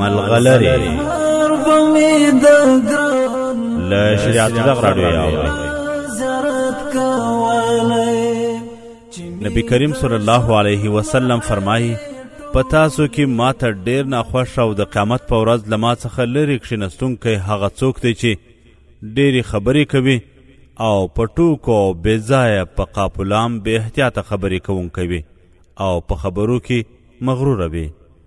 ملغلره له شریعت غږ راډیو یاوه نبی کریم صلی الله علیه وسلم فرمایي په تاسو کې ما ته ډیر ناخوښ او د قیامت په ورځ له ما څخه لرې کښېنستونکی هغه څوک دی چې ډېرې خبرې کوي او په ټوکو او بې ځایه په قاپلام بې احتیاطه خبرې کوونکی وي او په خبرو کې مغروره وي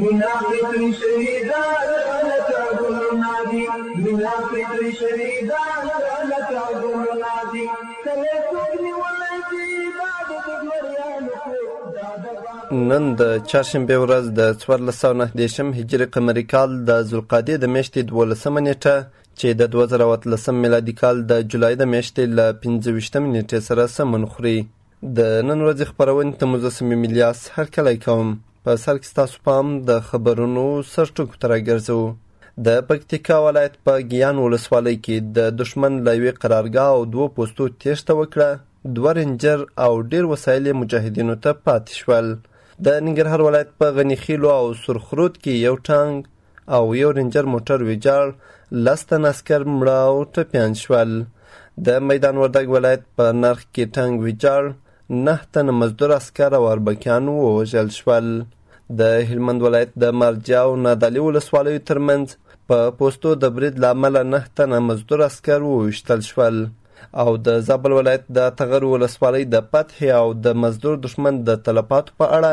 مينا فطري شهيدان لکه ګلونه دي مينا فطري شهيدان لکه ګلونه دي کله څوک نیولی دي دا د دګمریانو کور نن د چهارشنبې ورځ د څوارلس سوه نهه دېرشم هجري قمري کال د ذوالقعدې د میاشتې دولسمه نیټه چې د دوه زره او اتلسم میلادي کال د جولای د میاشتې له پنځه ویشتمې نیټې سره سمون خوري د نن ورځې خپرونې ته مجسم ملیاس هرکلی کوم په سر کې ستاسو پام د خبرونو سرټکو ته راګرځوو د پکتیکا ولایت په ګیان ولسوالۍ کې د دښمن له یوې قرارګاه او دوو پوستو تیښته وکړه دوه رنجر او ډیر وسایل یې مجاهدینو ته پاتې شول د ننګرهار ولایت په غنیخیلو او سرخرود کې یو ټانګ او یو رینجر موټر ویجاړ لس تن عسکر مړه او ټپیان شول د میدان وردګ ولایت په نرخ کې ټانګ ویجاړ نه تنه مزدور اسکر او اربکیان ووژل شول د هلمند ولایت د مرجع او نادعلي ولسوالیو ترمنځ په پوستو د برید له امله نه تنه مزدور اسکر وویشتل شول او د زابل ولایت د تغر ولسوالۍ د فتحې او د مزدور دښمن د تلفاتو په اړه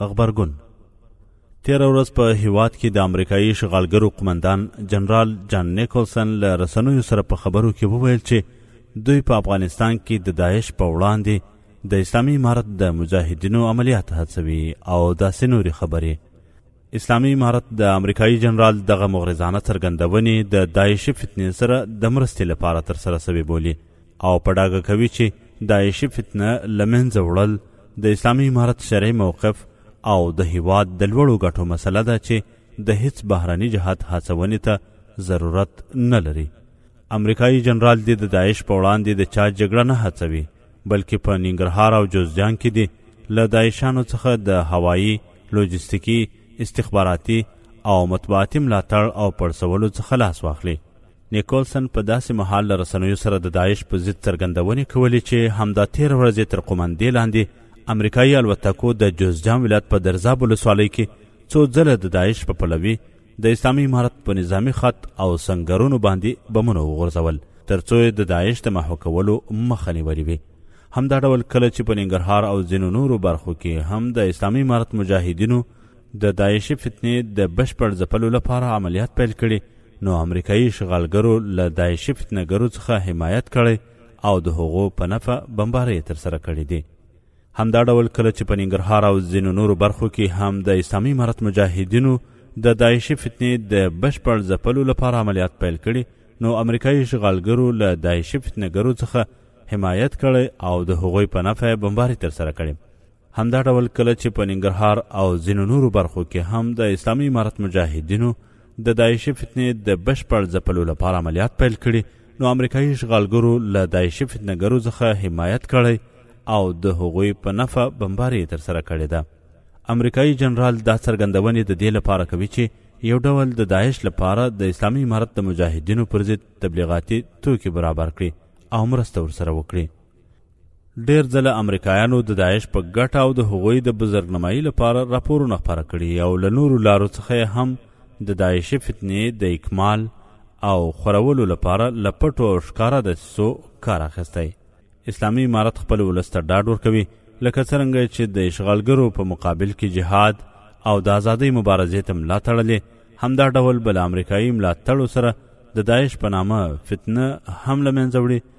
غبرګون تیر ورځ په هیواد کې د امریکایي شغالګرو قومندان جنرال جان نیکولسن له رسنیو سره په خبرو کې وویل چې دوی په افغانستان کې د داعش په وړاندې د اسلامي امارت د مجاهدینو عملیات هڅوي او داسې نورې خبرې اسلامي امارت د امریکایي جنرال دغه مغرضانه څرګندونې د داعشي فتنې سره د مرستې لپاره ترسره سوې بولي او په ډاګه کوي چې داعشي فتنه له منځه وړل د اسلامي امارت شرعي موقف او د هیواد د لوړو ګټو مسله ده چې د هیڅ بهرني جهت هڅونې ته ضرورت نه لري امریکایي جنرال دې د داعش په وړاندې د چا جګړه نه هڅوي بلکې په ننګرهار او جوزجان کې دې له داعشانو څخه د هوایی لوجستیکي استخباراتي او مطبوعاتي ملاتړ او پړسولو څخه لاس واخلي نیکولسن په داسې مهال له رسنیو سره د داعش په ضد څرګندونې کولې چې همدا تېره ورځ یې تر قومندې لاندې امریکایي الوتکو د جوزجان ولایت په درزاب ولسوالۍ کې څو ځله د داعش په پلوي د اسلامي امارت په نظامی خط او سنګرونو باندې بمونه وغورځول ترڅو یې د داعش د محو کولو مخه نیولې وي همدا ډول کله چې په ننګرهار او ځینو نورو برخو کې هم د اسلامي امارت مجاهدینو د داعشي فتنې د بشپړ ځپلو لپاره عملیات پیل کړي نو امریکایي اشغالګرو له داعشي فتنهګرو څخه حمایت کړی او د هغو په نفع بمبارۍ یې ترسره کړې دي همدا ډول کله چې په ننګرهار او ځینو نورو برخو کې هم د اسلامي امارت مجاهدینو د داعشي فتنې د بشپړ ځپلو لپاره عملیات پیل کړي نو امریکایي اشغالګرو له داعشي فتنهګرو څخه حمایت کړی او د هغوی په نفع بمباري ترسره کړې همدا ډول کله چې په ننګرهار او ځینو نورو برخو کې هم د اسلامي امارت مجاهدینو د داعشي فتنې د بشپړ ځپلو لپاره عملیات پیل کړي نو امریکایي اشغالګرو له داعشي فتنګرو څخه حمایت کړی او د هغوی په نفع بمباري یې ترسره کړې ده امریکایي جنرال دا څرګندونې د دې لپاره کوي چې یو ډول د داعش لپاره د اسلامي امارت د مجاهدینو پر ضد تبلیغاتي توکي برابر کړي او مرسته ورسره وکړي ډیر ځله امریکایانو د داعش په ګټه او د هغوی د بزرګنمایي لپاره راپورونه خپاره کړي او له نورو لارو څخه هم د داعشي فتنې د اکمال او خورولو لپاره له پټو او ښکاره دسیسو کار اخیستی اسلامي امارت خپل ولس ته ډاډ ورکوي لکه څرنګه چې د اشغالګرو په مقابل کې جهاد او د ازادۍ مبارزې ته ملا تړلې همدا ډول بل امریکایي ملاتړو سره د داعش په نامه فتنه هم له منځه وړي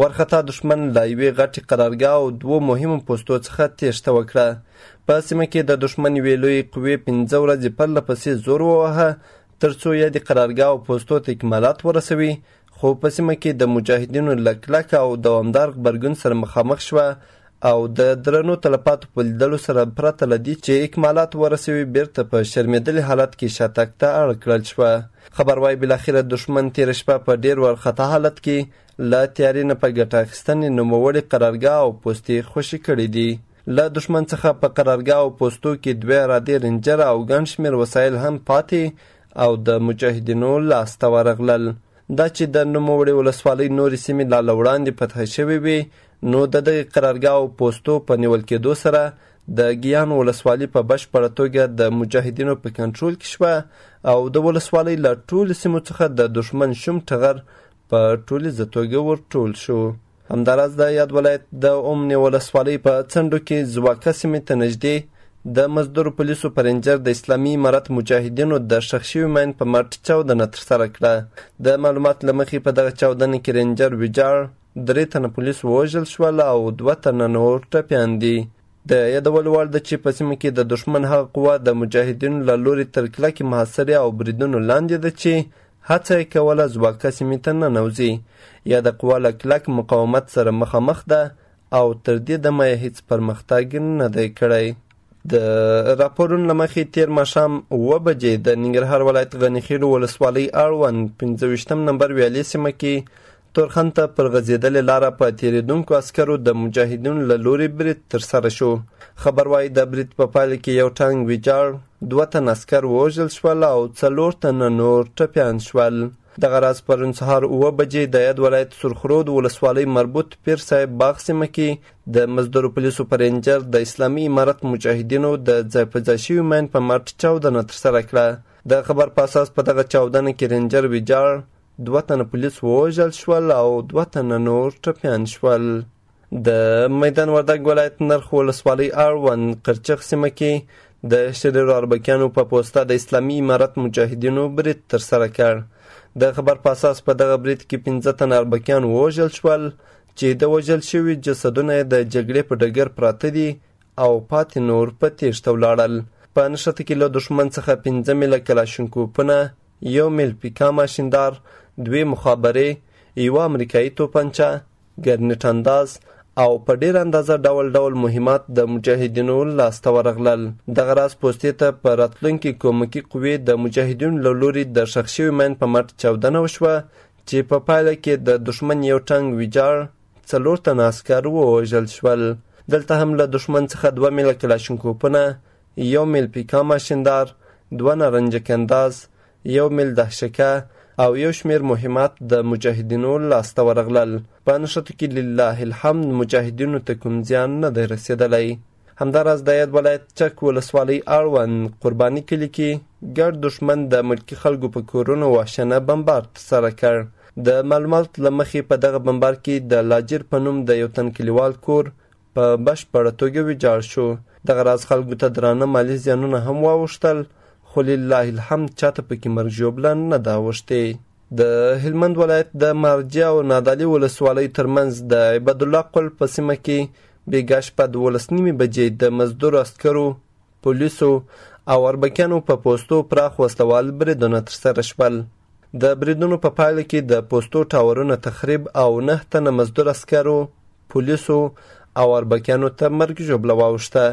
ورخطا دښمن له یوې غټې قرارګاه او دوو مهمو پوستو څخه تېښته وکړه. په سیمه کې د دښمن یوې لویې قوې پنځه ورځې پرله پسې زور ووهه تر څو یې د قرارګاه او پوستو ته اکمالات ورسوي خو په سیمه کې د مجاهدینو له کلک او دوامدار غبرګون سره مخامخ شوه او د درنو تلفاتو په لیدلو سره پرته له دې چې اکمالات ورسوي بیرته په شرمېدلي حالت کې شاتګ ته اړ کړل شوه خبر وايي بلاخره دښمن تېره شپه په ډېر وارخطا حالت کې له تیاري نه په ګټه اخیستنې نوموړې قرارګاه او پوستې خوشې کړې دي. له دښمن څخه په قرارګاه او پوستو کې دوه عرادې رنجر او ګڼ شمېر وسایل هم پاتې او د مجاهدینو لاس ته ورغلل. دا چې د نوموړې ولسوالۍ نورې سیمې لا له وړاندې فتح شوې وې نو د دغې قرارګاه او پوستو په نیول کېدو سره د ګیان ولسوالي په بشپړه توګه د مجاهدینو په کنټرول کې شوه او د ولسوالۍ له ټولو سیمو څخه د دښمن شوم ټغر په ټولیزه توګه ورټول شو. همداراز د یاد ولایت د اومنې ولسوالۍ په څنډو کې ځواکه سیمې ته نږدې د مزدورو پولیسو په رینجر د اسلامي امارت مجاهدینو د ښخ شوي ماین په مټ چاودنه ترسره کړه د معلوماتو له مخې په دغه چاودنه کې رینجر ویجاړ درې تنه پولیس ووژل شول او دوه تنه نور ټپیان دي د یادولو وړ ده چې په سیمه کې د دښمن هغه قوه د مجاهدینو له لوري تر کلکې محاصرې او بریدونو لاندې ده چې هڅه یې کوله ځواکه سیمې ته ننوځي. یاده قوه له کلک مقاومت سره مخامخ ده او تر دې دمه یې هیڅ پرمختګ نه دی کړی. د راپورونو له مخې تیر ماښام اوه بجې د ننګرهار ولایت غنیخیلو ولسوالۍ اړوند پنځه ویشتم نمبر ویالې سیمه کې تورخم ته پر غځېدلې لاره په تېرېدونکو عسکرو د مجاهدینو له لوري برید ترسره شو خبر وايي د برید په پایله کې یو ټانګ ویجاړ دوه تن عسکر ووژل شول او څلور تنه نور ټپیان شول دغه راز پرون سهار اوه بجې د یاد ولایت سرخرود ولسوالۍ مربوط پیر صاحب باغ سیمه کې د مزدورو پولیسو په رینجر د اسلامي امارت مجاهدینو د ځای په ځای شوي ماین په مټ چاودنه ترسره کړه د خبر په اساس په دغه چاودنه کې رینجر ویجاړ دوه تنه پولیس ووژل شول او دوه تنه نور ټپیان شول د میدان وردګ ولایت نرخ ولسوالۍ اړوند قرچخ سیمه کې د شریرو اربکیانو په پوسته د اسلامي امارت مجاهدینو برید ترسره کړ د خبر په اساس په دغه برید کې پنځه تنه اربکیان ووژل شول چې د وژل شوي جسدونه د جګړې په ډګر پراته دي او پاتې نور په تیښته ولاړل په نښته کې له دښمن څخه پنځه میله کلاشینکوپونه یو میل پیکا ماشیندار، دوې مخابرې، یوه امریکایي توپنچه، ګرنیټ انداز او په ډیر اندازه ډول ډول مهمات د مجاهدینو لاسته ورغلل دغه راز پوستې ته په راتلونکي کومکي قوې د مجاهدینو له لوري د ښخ شوي مین په مټ چاودنه وشوه چې په پایله کې د دښمن یو ټنګ ویجاړ څلور تنه عسکر ووژل شول دلته هم له دښمن څخه دوه میله کلاشینکوپونه یو میل پیکا ماشیندار، دوه نارنجک انداز، یو میل دهشکه او یو شمیر مهمات د مجاهدینو لاسته ورغلل. په نښتو کې لله الحمد مجاهدینو ته کوم زیان نه دی رسېدلی. همداراز د یاد ولایت چک ولسوالۍ اړوند قرباني کلي کې ګډ دښمن د ملکي خلکو په کورونو وحشنه بمبار ترسره کړ. د معلوماتو له مخې په دغه بمبار کې د لاجر په نوم د یو تن کلیوال کور په بشپړه توګه ویجاړ شو دغه راز خلکو ته درانه مالي زیانونه هم واوښتل خو لله الحمد چاته پکې مرګ ژوبله نه ده اوښتې د هلمند ولایت د مارجه او نادعلي ولسوالۍ ترمنځ د عبدالله قل په سیمه کې بېګا شپه دولس نیمې بجې د مزدور عسکرو پولیسو او اربکیانو په پوستو پراخ وسله وال بریدونه ترسره شول. د بریدونو په پایله کې د پوستو ټاورونه تخریب او نه تنه مزدور عسکرو، پولیسو او اربکیانو ته مرګ ژوبله واوښته.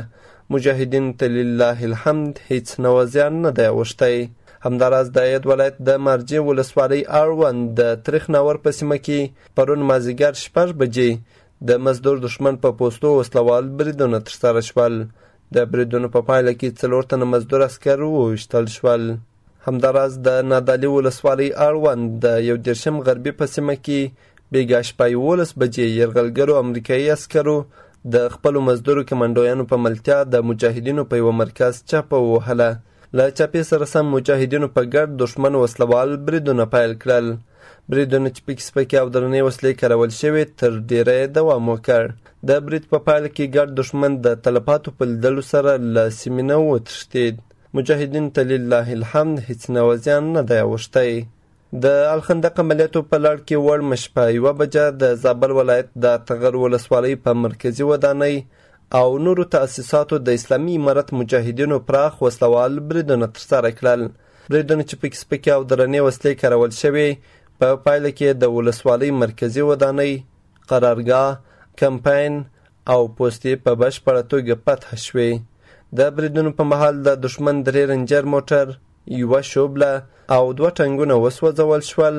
مجاهدین تلله الحمد هیڅ نوع زیان نه دی اوښتی همداراز د اید ولایت د مارجې ولسوالۍ اړوند د تریخ ناور په سیمه کې پرون مازیګر شپږ بجې د مزدور دښمن په پوستو وسلوال بریدونه ترسره شول د بریدونو په پایله کې څلور تنه مزدور عسکر وویشتل شول همداراز د نادالي ولسوالۍ اړوند د یو دیرشم غربي په سیمه کې بیګا شپه یولس بجې یرغلګرو امریکایي عسکرو د خپلو مزدورو کمانډویانو په ملتیا د مجاهدینو په یوه مرکز چپه ووهله له چاپې سره سم مجاهدینو په ګډ دښمن وسله وال بریدونه پیل کړل. بریدونه چې پکې سپکې او درنې وسلې کارول شوې تر ډیره یې دوام وکړ د برید په پایله کې ګډ دښمن د تلفاتو په لیدلو سره له سیمې نه وتښتید مجاهدین ته لله الحمد هیڅ نوی زیان نه دی اوښتی د الخندق عملیاتو په لړ کې وړمه شپه یوه بجه د زابل ولایت د تغر ولسوالۍ په مرکزي ودانۍ او نورو تأسیساتو د اسلامي امارت مجاهدینو پراخ وسلوال بریدونه ترسره کړل بریدونه چې پکې سپکې او درنې وسلې کارول شوې په پایله کې د ولسوالۍ مرکزي ودانۍ قرارګاه کمپاین او پوستې په بشپړه توګه فتح شوې د بریدونو په مهال د دښمن درې رنجر موټر یوه شوبله او دوه ټنګونه وسوځول شول،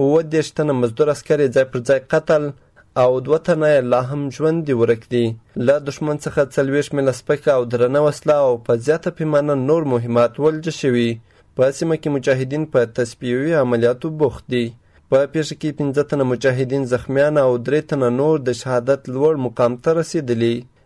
اووه دېرش تنه مزدور عسکر یې ځای پر ځای قتل او دوه تنه یې لا هم ژوندي ورک دي. له دښمن څخه څلوېښت میله سپکه او درنه وسله او په زیاته پیمانه نور مهمات ولج شوي. په سیمه کې مجاهدین په تصفیوي عملیاتو بوخت دي. په پیښه کې پنځه تنه مجاهدین زخمیان او درې تنه نور د شهادت لوړ مقام ته رسېدلي.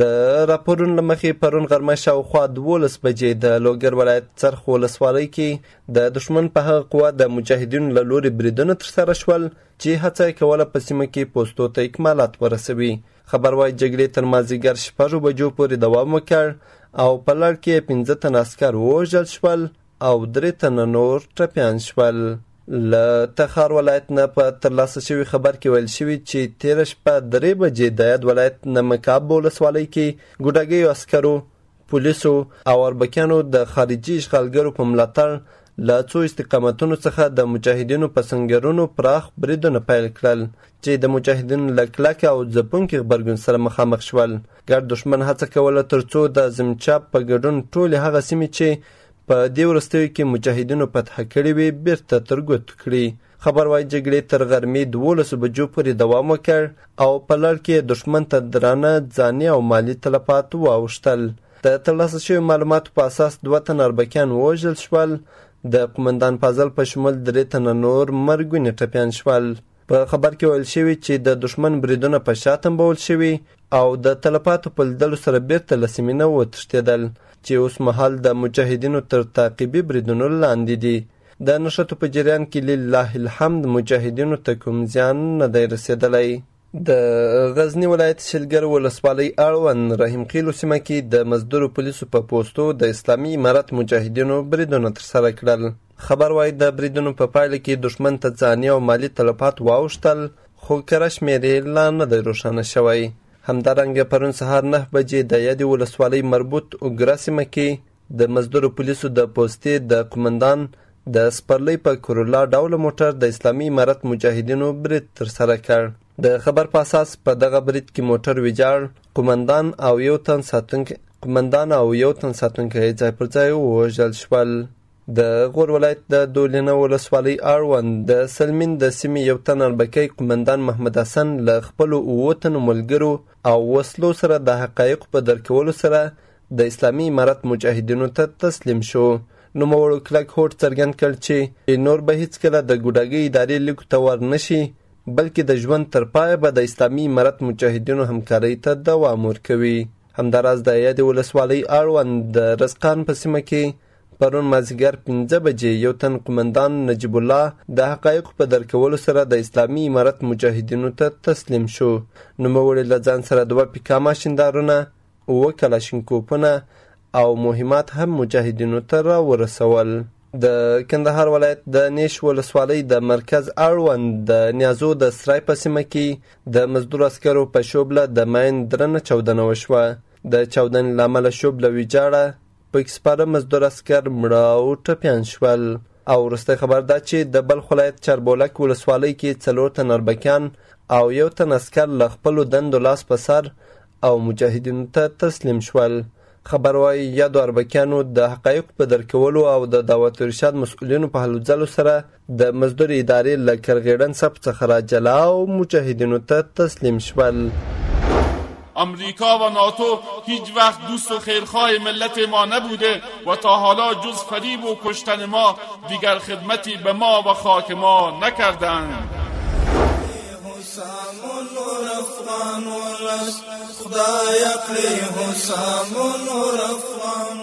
د راپورونو له مخې پرون غرمه شاوخوا دولس بجې د لوګر ولایت څرخ ولسوالۍ کې د دښمن په هغه قوه د مجاهدینو له لوري بریدونه ترسره شول چې هڅه یې کوله په سیمه کې پوستو ته اکمالات ورسوي خبر وايي جګړې تر مازیګر شپږو بجو پورې دوام وکړ او په لړ کې پنځه تنه عسکر ووژل شول او درې تنه نور ټپیان شول. له تخار ولایت نه په ترلاسه شوي خبر کې ویل شوي چې تېره شپه درې بجې د یاد ولایت نمکاب ولسوالۍ کې ګوډاګیو عسکرو پولیسو او اربکیانو د خارجي اشغالګرو په ملاتړ له څو استقامتونو څخه د مجاهدینو په سنګرونو پراخ بریدونه پیل کړل چې د مجاهدینو له کلک او ځپونکي غبرګون سره مخامخ شول ګډ دښمن هڅه کوله ترڅو د زمچاپ په ګډون ټولې هغه سیمې چې په دې وروستیو کې مجاهدینو فتح کړې وې بیرته تر ګوتو کړي خبر وايي جګړې تر غرمې دولسو بجو پورې دوام وکړ او په لړ کې یې دښمن ته درانه ځاني او مالي تلفات واوښتل د ترلاسه شویو معلوماتو په اساس دوه تنه اربکیان ووژل شول د قومندان فاضل په شمول درې تنه نور مرګوني ټپیان شول په خبر کې ویل شوي چې د دښمن بریدونه په شا تمبول شوي او د تلفاتو په لیدلو سره بیرته له سیمې نه وتښتېدل چې اوس مهال د مجاهدینو تر تعقیبي بریدونو لاندې دي د نښتو په جریان کې لله الحمد مجاهدینو ته کوم زیان نه دی رسېدلی د غزنی ولایت شلګر ولسوالۍ اړوند رحیم خیلو سیمه کې د مزدورو پولیسو په پوستو د اسلامي امارت مجاهدینو بریدونه ترسره کړل خبر وايي د بریدونو په پایله کې دښمن ته ځاني او مالي تلفات واوښتل خو کره شمېر یې لا نه دی روښانه شوی همدارنګه پرون سهار نه بجې د یادې ولسوالۍ مربوط اوګره سیمه کې د مزدورو پولیسو د پوستې د قومندان د سپرلۍ په کورولا ډوله موټر د اسلامي امارت مجاهدینو برید ترسره کړ د خبر په اساس په دغه برید کې موټر ویجاړ قومندان او یو تن ساتونکی قومندان او یو تن ساتونکی ځای پر ځای ووژل شول د غور ولایت د دولینه ولسوالۍ اړوند د سلمین د سیمې یو تن اربکی قومندان محمد حسن له خپلو اوو تنو ملګرو او وسلو سره د حقایقو په درک کولو سره د اسلامي امارت مجاهدینو ته تسلیم شو نوموړو کلک هوډ څرګند کړ چې نور به هیڅکله د ګوډاګۍ ادارې لیکو ته ور نه شي بلکې د ژوند تر پایه به د اسلامي امارت مجاهدینو همکارۍ ته دوام ورکوي همداراز د یادې ولسوالۍ اړوند د رزقان په سیمه کې پرون مازیګر پنځه بجې یو تن قومندان نجیب الله د حقایقو په درک کولو سره د اسلامي امارت مجاهدینو ته تسلیم شو نوموړي له ځان سره دوه پیکا ماشیندارونه اووه کلاشینکوپونه او مهمات هم مجاهدینو ته راورسول د کندهار ولایت د نیش ولسوالۍ د مرکز اړوند د نیازو د سرای په سیمه کې د مزدور عسکرو په شوبله د ماین درنه چاودنه وشوه د چاودنې له امله شوبله ویجاړه پکې سپاره مزدور عسکر مړه او ټپیان شول او وروستی خبر دا چې د بلخ ولایت چاربولک ولسوالۍ کې څلور تن اربکیان او یو تن عسکر له خپلو دندو لاس په سر او مجاهدینو ته تسلیم شول خبر وايي یادو اربکیانو د حقایقو په درکولو او د دعوت ارشاد مسؤلینو په هلو ځلو سره د مزدور ادارې له کرغېړن سپ څخه را جلا او مجاهدینو ته تسلیم شول. امریکا و ناتو هیچ وقت دوست و خیرخواه ملت ما نبوده و تا حالا جز فریب و کشتن ما دیگر خدمتی به ما و خاک ما نکردند. خدای کړی حسام نور افغان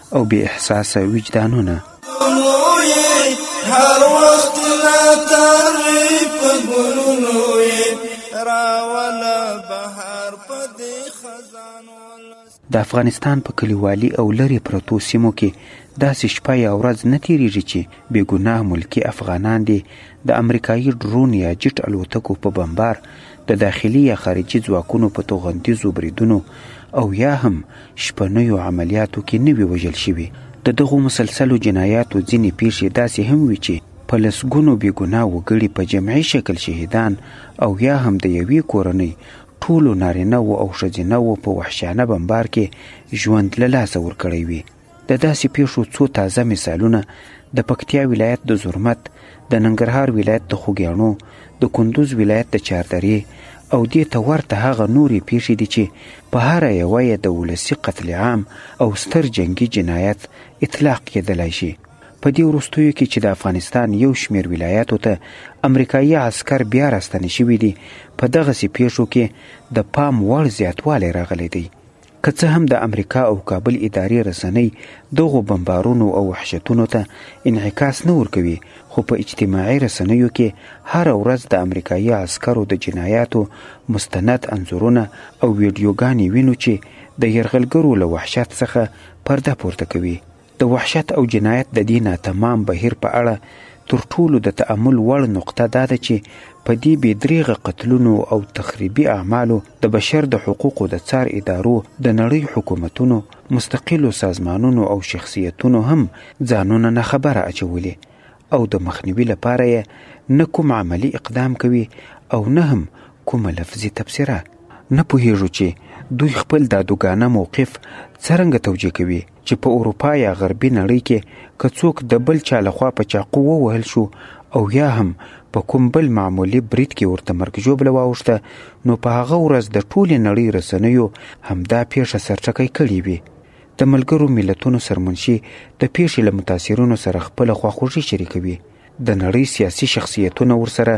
او بې احساسه وجدانونه هر وخت لا ترې په ګلونو یې راوله بهار په دې خزانو د افغانستان په کلیوالي او لرې پرتو سیمو کې داسې شپه یا ورځ نه تیریږي چې بې ګناه ملکي افغانان دې د امریکایي ډرون یا جیټ الوتکو په بمبار د داخلي یا خارجي ځواکونو په توغندیزو بریدونو او یا هم شپنیو عملیاتو کې نه وي وژل شوي د دغو مسلسلو جنایاتو ځینې پیښې داسې هم وي چې په لسګونو بېګناه وګړي په جمعي شکل شهیدان او یا هم د یوې کورنۍ ټولو نارینه و او ښځینه و په وحشیانه بمبار کې ژوند له لاسه ورکړی وي د داسې پیښو څو تازه مثالونه د پکتیا ولایت د زرمت، د ننګرهار ولایت د خوږیاڼو، د کندوز ولایت د چاردرې او دې ته ورته هغه نورې پیښې دي چې په هره یوه یې د ولسي قتل عام او ستر جنګي جنایت اطلاق کېدلای شي. په دې وروستیو کې چې د افغانستان یو شمېر ولایاتو ته امریکایي عسکر بیا راستانه شوي دي، په دغسې پیښو کې د پام وړ زیاتوالی راغلی دی. که څه هم د امریکا او کابل اداري رسنۍ دغو بمبارونو او وحشتونو ته انعکاس نه ورکوي، خو په اجتماعي رسنیو کې هره ورځ د امریکايي عسکرو د جنایاتو مستند انځورونه او ویډیوګانې وینو چې د یرغلګرو له وحشت څخه پرده پورته کوي. د وحشت او جنایت د دې ناتمام بهیر په اړه تر ټولو د تأمل وړ نقطه دا ده چې په دې بې دریغه قتلونو او تخریبي اعمالو د بشر د حقوقو د څار ادارو، د نړۍ حکومتونو، مستقلو سازمانونو او شخصیتونو هم ځانونه ناخبره اچولي او د مخنیوي لپاره یې نه کوم عملي اقدام کوي او نه هم کومه لفظي تبصره. نه پوهېږو چې دوی خپل دادوګانه موقف څرنګه توجیه کوي؟ چې په اروپا یا غربي نړۍ کې که څوک د بل چا لخوا په چاقو ووهل شو او یا هم په کوم بل معمولي برید کې ورته مرګ ژوبله واوښته نو په هغه ورځ د ټولې نړۍ رسنیو همدا پیښه سرټکی کړې وي د ملګرو ملتونو سرمنشي د پیښې له متاثرینو سره خپله خواخوږي شریکوي د نړۍ سیاسي شخصیتونه ورسره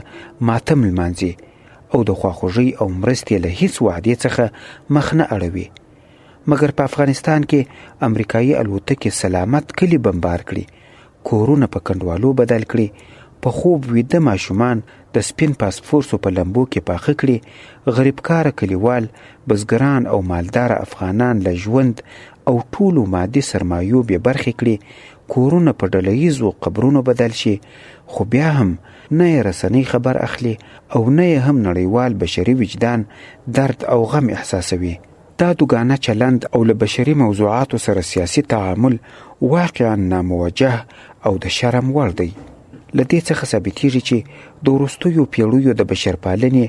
ماتم لمانځي او د خواخوږۍ او مرستې له هیڅ وعدې څخه مخ نه اړوي مګر په افغانستان کې امریکایي الوتکې سلامت کلي بمبار کړي کورونه په کنډوالو بدل کړي په خوب ویده ماشومان د سپین پاسپورسو په لمبو کې پاخه کړي غریبکاره کلیوال بزګران او مالدار افغانان له ژوند او ټولو مادي سرمایو بې برخې کړي کورونه په ډله ییزو قبرونو بدل شي خو بیا هم نه یې رسنۍ خبر اخلي او نه یې هم نړیوال بشري وجدان درد او غم احساسوي دا دوګانه چلند او له بشري موضوعاتو سره سیاسي تعامل واقعا ناموجه او د شرم وړ دی. له دې څخه ثابتېږي چې د وروستیو پیړیو د بشرپالنې،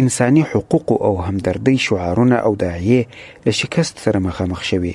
انساني حقوقو او همدردۍ شعارونه او داعیې له شکست سره مخامخ شوې.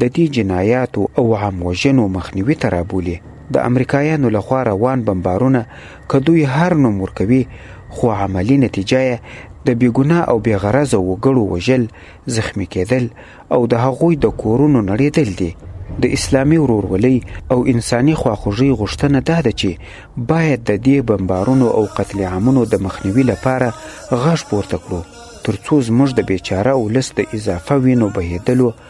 د دې جنایاتو او عام وژنو مخنیوي ته رابولي د امریکایانو لخوا روان بمبارونه که دوی هر نوم ورکوي خو عملی نتیجه یې د بیګناه او بېغرضه وګړو وژل زخمی کېدل او د هغوی د کورونو نړېدل دي د اسلامي ورورولۍ او انساني خواخوږۍ غوښتنه دا ده چې باید د دې بمبارونو او قتل عامونو د مخنیوي لپاره غږ پورته کړو ترڅو زموږ د بیچاره ولس د اضافه وینو بهیدلو